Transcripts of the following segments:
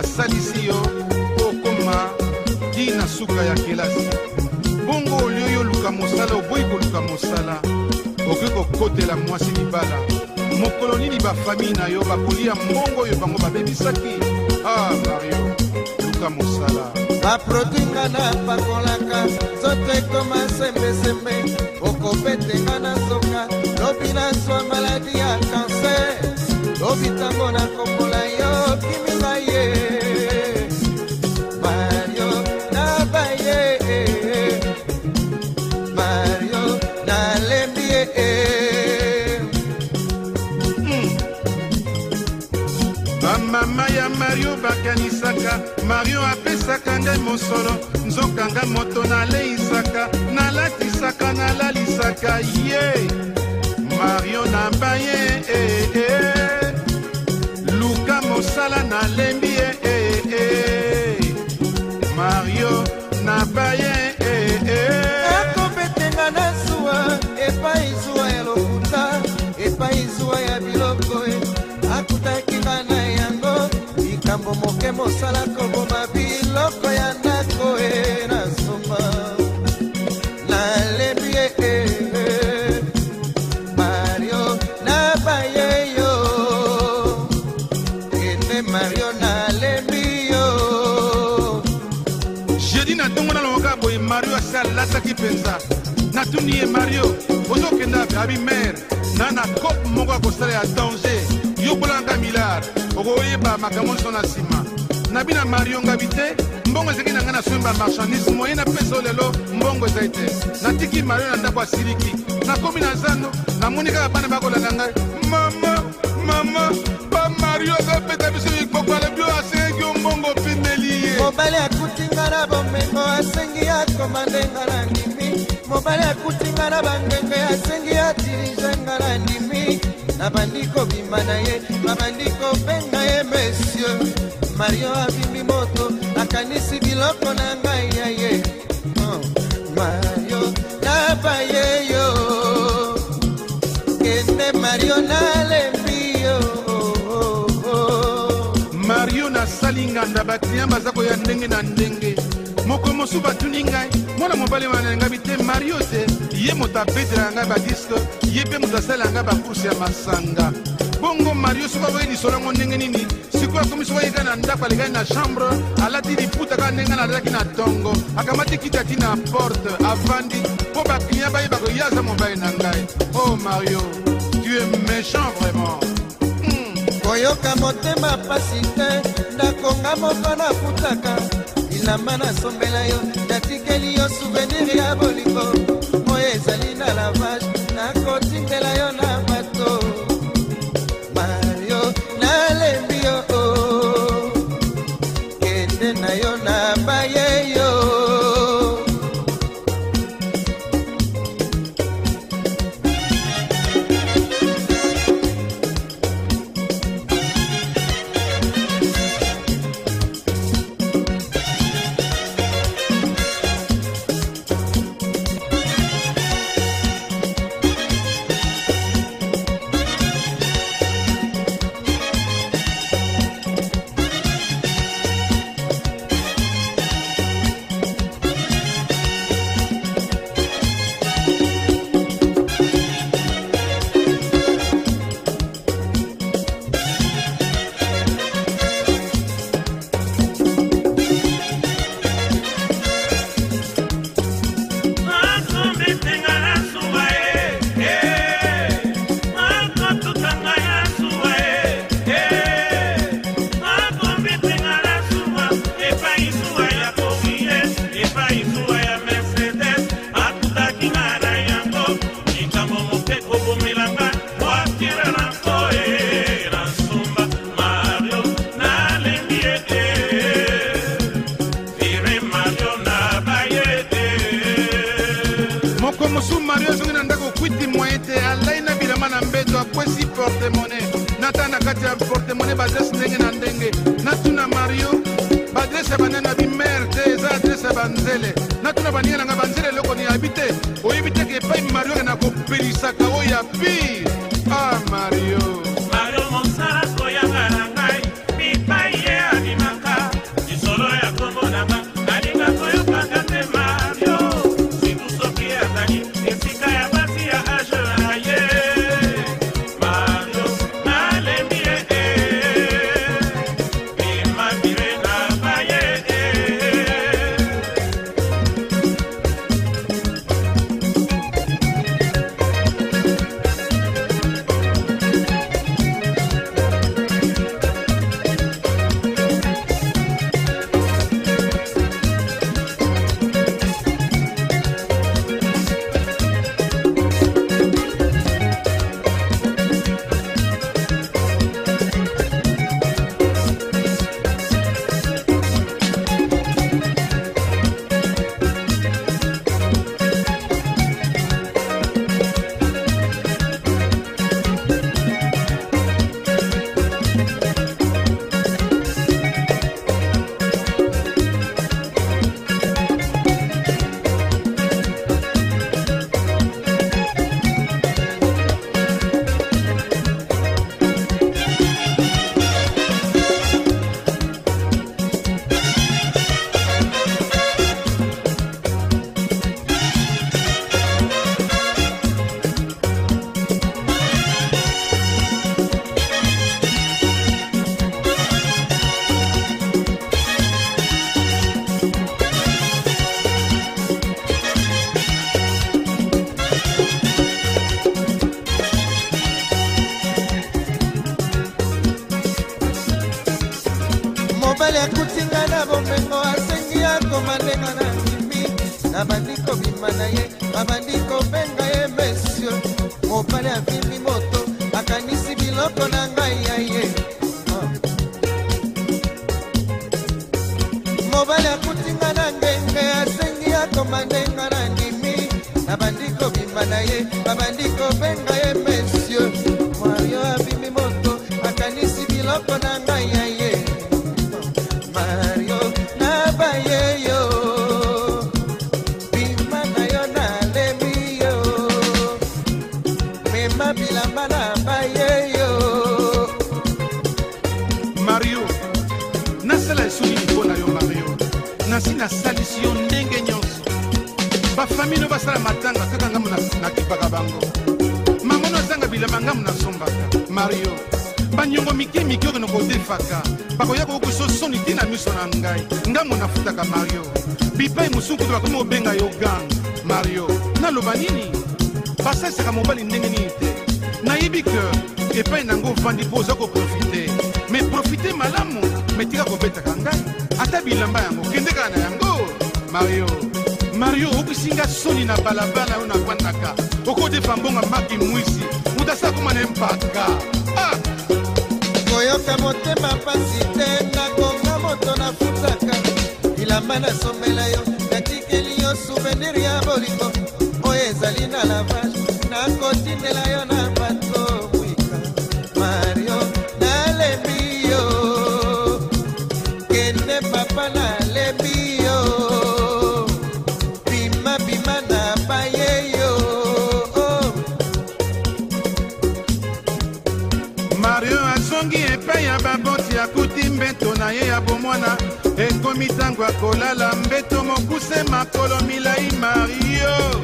basalisi yo okoma ntina suka ya kelasi bongo olio yo luka mosala oboyi koluka mosala okoki kokotela mwasi libala mokolo nini bafami na yo bakolia mbongo oyo bango babebisaki ah mario luka mosala baproduinga napakolaka nzoto ekoma sembesembe okobetenga na soka lobi na swa maladi ya kanser lobi ntango nakoma te mosolo nzokanga moto naleisaka nalatisaka nalalisaka ye mario na mbaye e, e. luka mosala nalembi ye e, e. mario na mbaye e, e. akobetenga na zuwa epai zuwa ya lokuta epai zuwa ya biloko akutakinga na yango likambo moke mosala kobo makambo nyonso na nsima na bino ya mariongabi te mbongo ezeki na ngai na soyemba marchandise moye napesa o lelo mbongo ezai te natiki mario na ndako ya siliki nakomi na zando namoni kaka bana bakolanda ngai mama mama bamario azopeta biso ikokola bio asengeki ombongo opimeli ye mobali akutinga na bomengo asengi akoma ndenga na ndimi mobali akutinga na bangengo asengi adirige nga na ndimi nabandi kobima na ye babandi kobenga ye monsieur mario abimbi moto akanisi biloko na ngai ya ye oh, mario nabaye yo kende mario nalembi yo oh, oh, mario nasali nganda bakliya baza koya ndenge na ndenge moko mosu batuni ngai mwana mobali wana ngai te mario te ye moto abetela ngai badiske ye mpe moto asalela ngai bakurse ya masanga bongo mario soki akoki lisolo yango ndenge nini sikoyo akomi soki ayekali na ndako alekali na chambre alati liputa kaka ndenge ana alelaki na ntongo akamati kitati na porte avandi mpo bakliya bayeba koya aza mobali na ngai o oh, mario tu es méchant vraiment koyoka hmm. motema pasi te ndakonga moko nafutaka bilamba nasombela yo natikeli yo souvenir ya bolingo ezali na lavage nakotindela yo na batemone baadrese ndenge na ndenge natuna mario baadrese ya banene ya bimere te eza adrese ya banzele natuna baninga nanga banzele eloko nayabi te oyebi teke epai mario akena kopelisaka oyo ya pire nsima na ye babandi kobenga ye mesio mobali avimbi banyongo mike mike oyo nokotefaka bakoya kokokiso soni te na miso na ngai ngambo nafutaka mario bipai mosusu kutu bakomi kobenga yo gang mario naloba nini basalisaka mobali ndenge nini te nayebi ke epai nango ofandi mpo oza koprofite me profite malamu metika kobetaka ngai ata bilamba yango kende kaka na yango mario mario okokisinga soni na balabala oyo navandaka okodefa mbonga maki mwisi mutu asi akóma na mpaka koyoka motema pasi te nakonga moto nafutaka bilamba nasomela yo natikeli yo souvenir ya bolingo ndeko akolala mbeto mokuse makolo milai mario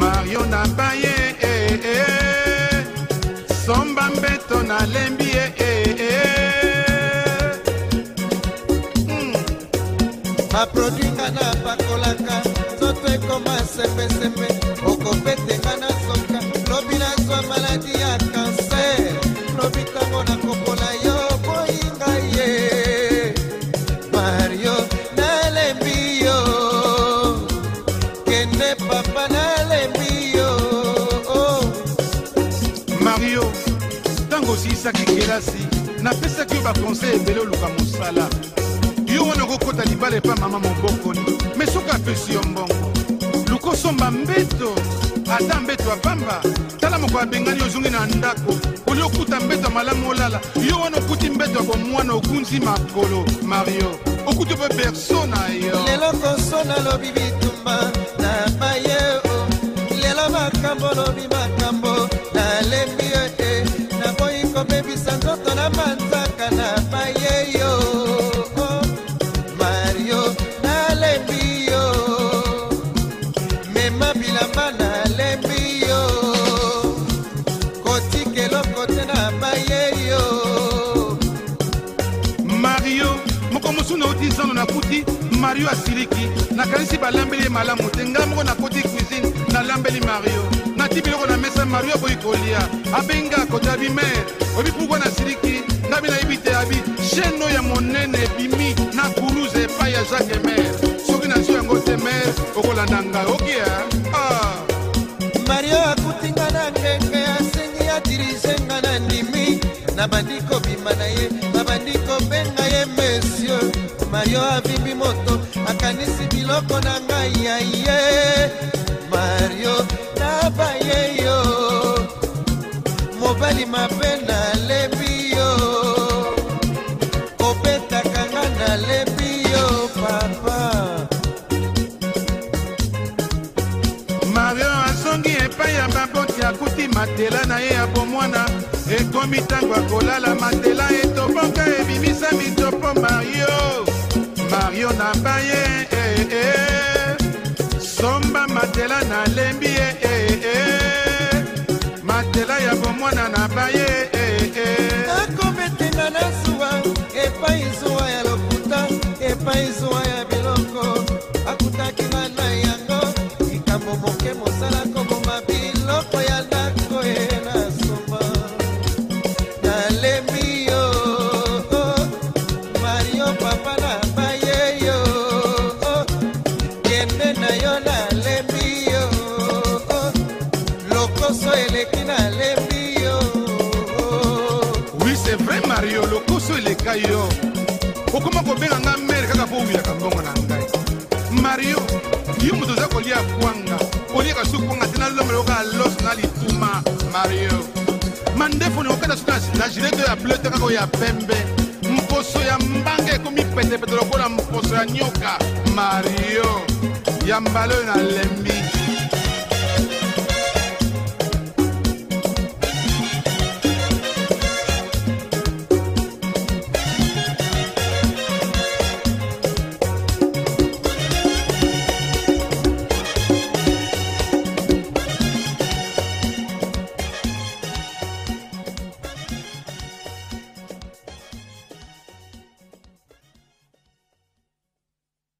mario na baye eh, eh, eh. somba mbeto nalembi e eh, eh. eh. mm. baprodwinga na bakolaka nzoto ekoma sembesembe ntango osilisaki kelasi napesaki yo bakonsey ebele oluka mosala yo wana okokɔta libala epa mama mobokoni me soki apesi yo mbongo lukosomba mbeto ata mbeto apamba tala moko abengani ozongi na ndako oli okuta mbeto ya malamu olala yo wana okuti mbeto ya bomwana okunzi makolo mario okuti mpe berso na yo lelo koso nalobi bitumba mario moko mosuna oti zano nakuti mario asiliki nakanisi balambeli ye malamu te ngai moko nakoti cuisine nalambeli mario nati biloko na mesa mario aboyi kolia abenga kota bimere oyebi pourkui nasiliki ngai bi nayebi te abi chaine oyo ya monene ebimi na kuruze epai ya jacques mere soki nazwi yango te mere okolanda ngai okia eh? ah! mario akuti ngai na ngenge asengi adirige ngai na ndimi nabandi kobima na ye nabandi eloko na ngai ya ye mario nabaye yo mobali mabe nalebi yo obetaka nga nalebi yo papa mario azongi epai ya baboti akuti matela na ye ya bomwana ekomi ntango akolala matela etoboka ebimisa mitopo mario mario na ngai ye eh, eh, eh. somba matela nalembi ye eh, eh, eh. matela ya bomwana na ngai ye eh, eh. eh. akobetinga na zuwa epai zuwa ya lokuta epai zuwa c'est vrai mario lokoso eleka yo okoma kobenga nga mere kaka mpo oyuyaka mbongo na ngai mario yo moto oza kolia kwanga oliaka su kwanga te nalombela oka loso na lituma mario mandefoni okata su na gireto ya bleu te kaka oyo ya pembe mposo ya mbanga ekomi petepete lokola mposo ya nioka mario ya mbala oyo nalembi